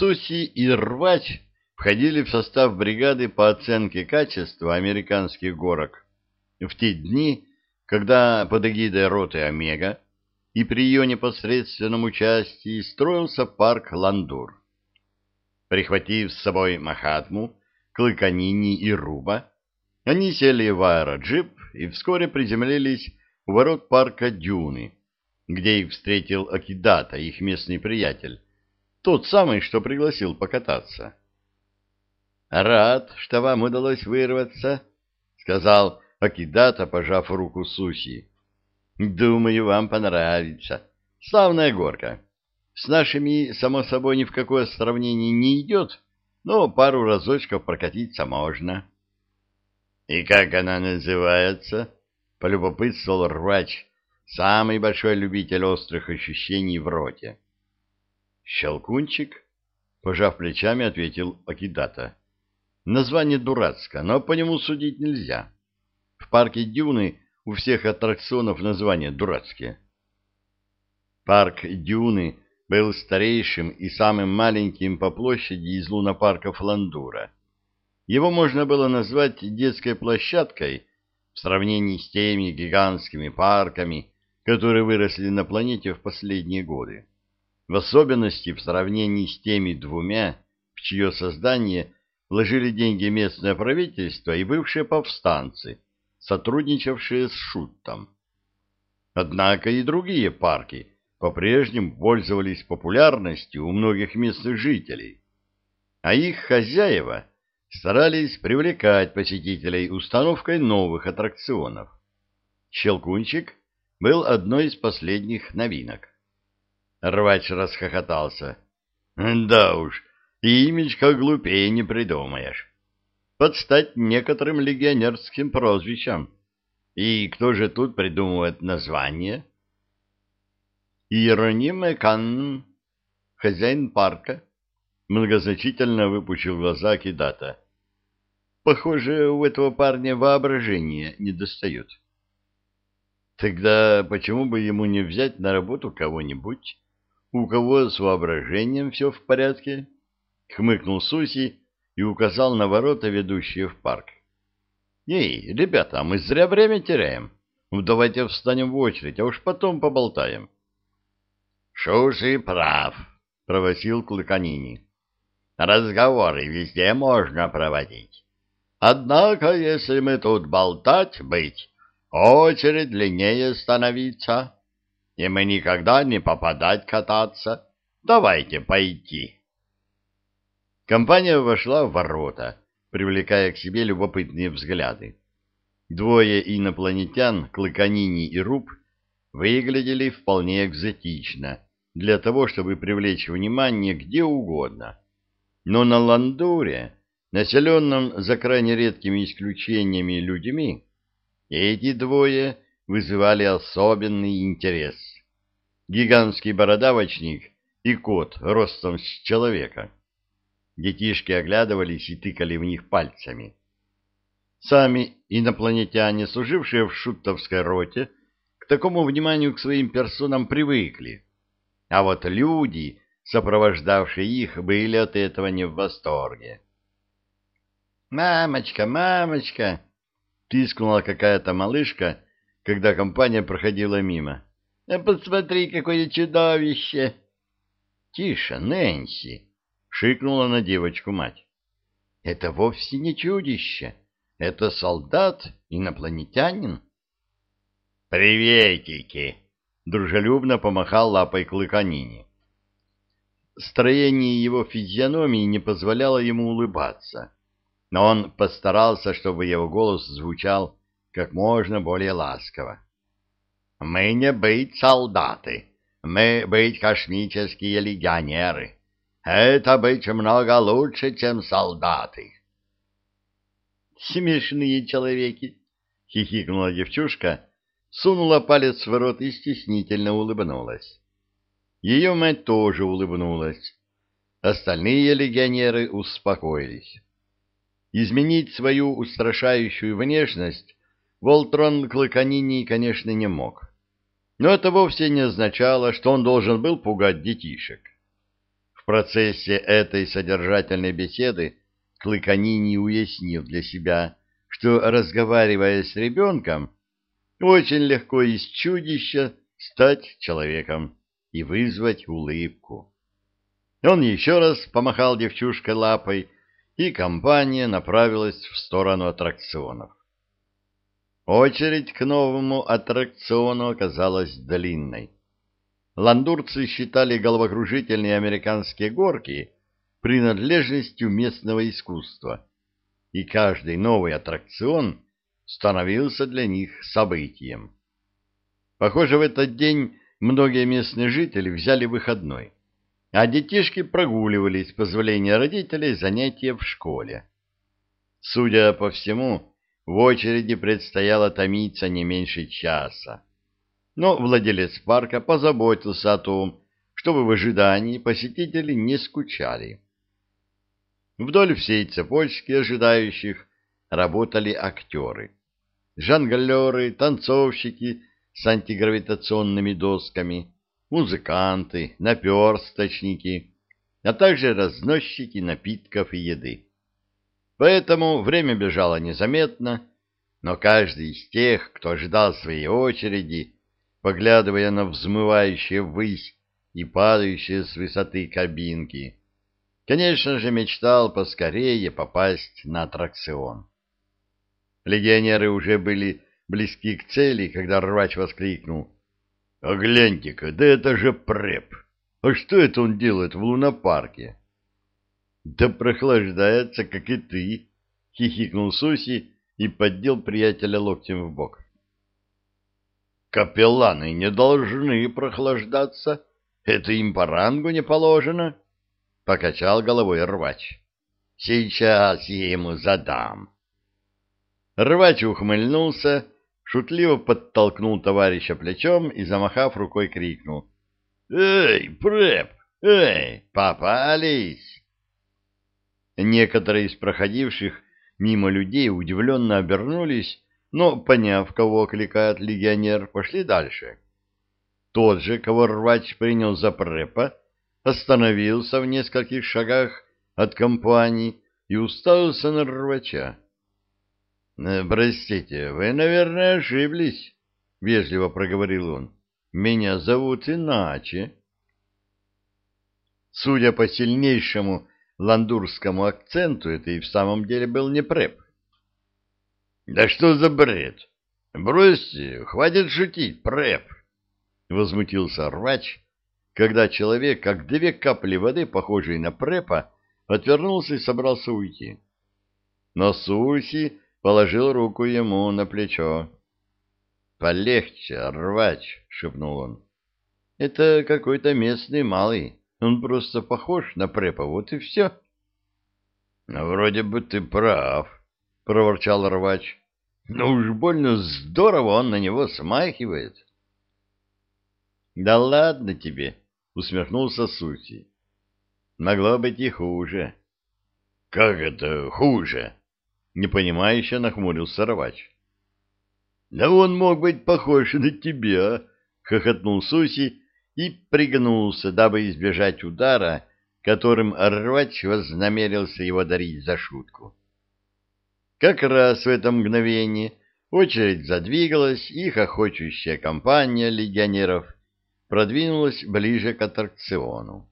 Суси и Рвач входили в состав бригады по оценке качества американских горок в те дни, когда под эгидой роты «Омега» и при ее непосредственном участии строился парк Ландур. Прихватив с собой Махатму, Клыканини и Руба, они сели в аэроджип и вскоре приземлились у ворот парка Дюны, где их встретил Акидата, их местный приятель, тот самый, что пригласил покататься. «Рад, что вам удалось вырваться», — сказал Акидата, пожав руку Суси. «Думаю, вам понравится. Славная горка. С нашими, само собой, ни в какое сравнение не идет, но пару разочков прокатиться можно». «И как она называется?» — полюбопытствовал рвач, самый большой любитель острых ощущений в роте. «Щелкунчик?» — пожав плечами, ответил Акидата. «Название дурацкое, но по нему судить нельзя. В парке Дюны у всех аттракционов названия дурацкие». Парк Дюны был старейшим и самым маленьким по площади из лунопарков Ландура. Его можно было назвать детской площадкой в сравнении с теми гигантскими парками, которые выросли на планете в последние годы в особенности в сравнении с теми двумя, в чье создание вложили деньги местное правительство и бывшие повстанцы, сотрудничавшие с Шуттом. Однако и другие парки по-прежнему пользовались популярностью у многих местных жителей, а их хозяева старались привлекать посетителей установкой новых аттракционов. Щелкунчик был одной из последних новинок. Рвач расхохотался. Да уж, имечко глупее не придумаешь. Подстать некоторым легионерским прозвищам. И кто же тут придумывает название? Иероним Экан, хозяин парка, многозначительно выпучил глаза Кидата. Похоже, у этого парня воображение не достает. Тогда почему бы ему не взять на работу кого-нибудь, у кого с воображением все в порядке? Хмыкнул Суси и указал на ворота, ведущие в парк. Эй, ребята, мы зря время теряем. Ну, давайте встанем в очередь, а уж потом поболтаем. Шуси прав, провосил Клыканини. Разговоры везде можно проводить. Однако, если мы тут болтать быть, очередь длиннее и мы никогда не попадать кататься. Давайте пойти. Компания вошла в ворота, привлекая к себе любопытные взгляды. Двое инопланетян, Клыканини и Руб, выглядели вполне экзотично, для того, чтобы привлечь внимание где угодно. Но на Ландуре, населенном за крайне редкими исключениями людьми, эти двое вызывали особенный интерес гигантский бородавочник и кот ростом с человека. Детишки оглядывались и тыкали в них пальцами. Сами инопланетяне, служившие в шутовской роте, к такому вниманию к своим персонам привыкли. А вот люди, сопровождавшие их, были от этого не в восторге. «Мамочка, мамочка!» — пискнула какая-то малышка, когда компания проходила мимо. А посмотри, какое чудовище! — Тише, Нэнси! — шикнула на девочку мать. — Это вовсе не чудище. Это солдат, инопланетянин. — Приветики! — дружелюбно помахал лапой клыканини. Строение его физиономии не позволяло ему улыбаться, но он постарался, чтобы его голос звучал как можно более ласково. Мы не быть солдаты, мы быть космические легионеры. Это быть много лучше, чем солдаты. Смешные человеки, хихикнула девчушка, сунула палец в рот и стеснительно улыбнулась. Ее мать тоже улыбнулась. Остальные легионеры успокоились. Изменить свою устрашающую внешность Волтрон Клыканини, конечно, не мог. Но это вовсе не означало, что он должен был пугать детишек. В процессе этой содержательной беседы Клыканини уяснил для себя, что, разговаривая с ребенком, очень легко из чудища стать человеком и вызвать улыбку. Он еще раз помахал девчушкой лапой, и компания направилась в сторону аттракционов. Очередь к новому аттракциону оказалась длинной. Ландурцы считали головокружительные американские горки принадлежностью местного искусства, и каждый новый аттракцион становился для них событием. Похоже, в этот день многие местные жители взяли выходной, а детишки прогуливались с позволения родителей занятия в школе. Судя по всему, в очереди предстояло томиться не меньше часа. Но владелец парка позаботился о том, чтобы в ожидании посетители не скучали. Вдоль всей цепочки ожидающих работали актеры. Жонглеры, танцовщики с антигравитационными досками, музыканты, наперсточники, а также разносчики напитков и еды. Поэтому время бежало незаметно, но каждый из тех, кто ждал своей очереди, поглядывая на взмывающие ввысь и падающие с высоты кабинки, конечно же, мечтал поскорее попасть на аттракцион. Легионеры уже были близки к цели, когда рвач воскликнул. — А гляньте-ка, да это же преп! А что это он делает в лунопарке? — Да прохлаждается, как и ты! — хихикнул Суси и поддел приятеля локтем в бок. — Капелланы не должны прохлаждаться, это им по рангу не положено, — покачал головой рвач. — Сейчас я ему задам. Рвач ухмыльнулся, шутливо подтолкнул товарища плечом и, замахав рукой, крикнул. — Эй, преп! Эй, попались! Некоторые из проходивших мимо людей удивленно обернулись, но, поняв, кого окликает легионер, пошли дальше. Тот же, кого рвач принял за препа, остановился в нескольких шагах от компании и уставился на рвача. Э, «Простите, вы, наверное, ошиблись», — вежливо проговорил он. «Меня зовут иначе». Судя по сильнейшему ландурскому акценту, это и в самом деле был не преп. «Да что за бред? Бросьте, хватит шутить, преп!» — возмутился рвач, когда человек, как две капли воды, похожий на препа, отвернулся и собрался уйти. Но Суси положил руку ему на плечо. «Полегче, рвач!» — шепнул он. «Это какой-то местный малый. Он просто похож на препа, вот и все». «Вроде бы ты прав», — проворчал рвач. «Но уж больно здорово он на него смахивает». «Да ладно тебе!» — усмехнулся Сути. «Могло быть и хуже». «Как это хуже?» Непонимающе нахмурился Рвач. — Да он мог быть похож на тебя, — хохотнул Суси и пригнулся, дабы избежать удара, которым Рвач вознамерился его дарить за шутку. Как раз в это мгновение очередь задвигалась, и хохочущая компания легионеров продвинулась ближе к аттракциону.